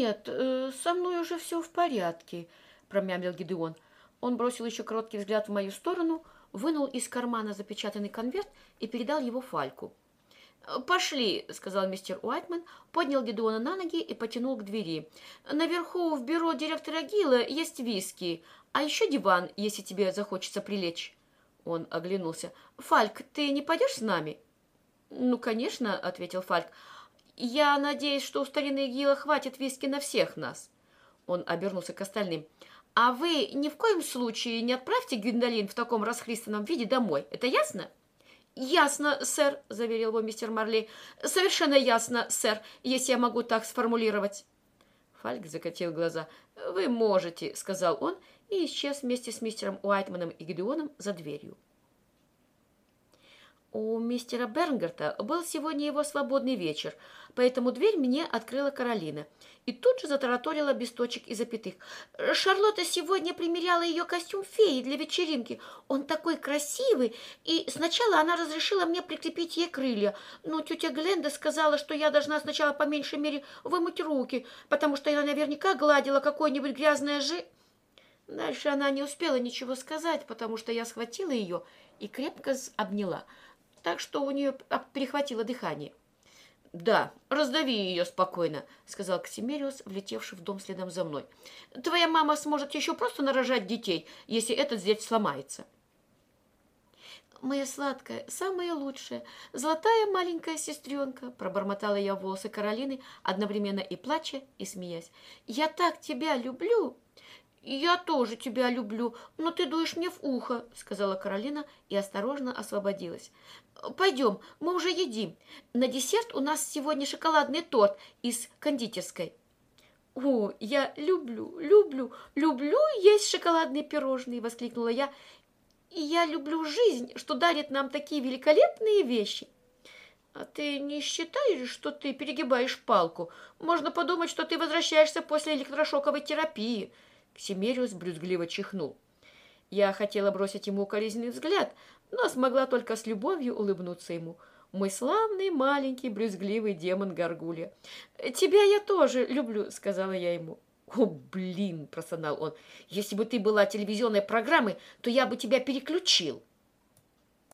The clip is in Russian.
«Нет, э, со мной уже все в порядке», — промямлил Гидеон. Он бросил еще короткий взгляд в мою сторону, вынул из кармана запечатанный конверт и передал его Фальку. «Пошли», — сказал мистер Уайтман, поднял Гедеона на ноги и потянул к двери. «Наверху в бюро директора Гилла есть виски, а еще диван, если тебе захочется прилечь». Он оглянулся. «Фальк, ты не пойдешь с нами?» «Ну, конечно», — ответил Фальк. «Я надеюсь, что у старины Гилла хватит виски на всех нас». Он обернулся к остальным. «А вы ни в коем случае не отправьте Гвиндолин в таком расхристанном виде домой. Это ясно?» «Ясно, сэр», — заверил его мистер Марли. «Совершенно ясно, сэр, если я могу так сформулировать». Фальк закатил глаза. «Вы можете», — сказал он и исчез вместе с мистером Уайтманом и Гедеоном за дверью. У мистера Бернгерта был сегодня его свободный вечер, поэтому дверь мне открыла Каролина и тут же затараторила без точек и запятых. Шарлотта сегодня примеряла ее костюм феи для вечеринки. Он такой красивый, и сначала она разрешила мне прикрепить ей крылья, но тетя Гленда сказала, что я должна сначала по меньшей мере вымыть руки, потому что я наверняка гладила какое-нибудь грязное жи... Дальше она не успела ничего сказать, потому что я схватила ее и крепко обняла – так что у нее перехватило дыхание. «Да, раздави ее спокойно», — сказал Ксимериус, влетевший в дом следом за мной. «Твоя мама сможет еще просто нарожать детей, если этот здесь сломается». «Моя сладкая, самая лучшая, золотая маленькая сестренка», пробормотала я волосы Каролины, одновременно и плача, и смеясь. «Я так тебя люблю!» «Я тоже тебя люблю, но ты дуешь мне в ухо», — сказала Каролина и осторожно освободилась. «Пойдем, мы уже едим. На десерт у нас сегодня шоколадный торт из кондитерской». «О, я люблю, люблю, люблю есть шоколадные пирожные!» — воскликнула я. «И я люблю жизнь, что дарит нам такие великолепные вещи!» «А ты не считаешь, что ты перегибаешь палку? Можно подумать, что ты возвращаешься после электрошоковой терапии!» Ксимериус брюзгливо чихнул. Я хотела бросить ему укоризненный взгляд, но смогла только с любовью улыбнуться ему. Мой славный маленький брюзгливый демон Гаргулья. «Тебя я тоже люблю», — сказала я ему. «О, блин!» – простонал он. «Если бы ты была телевизионной программой, то я бы тебя переключил».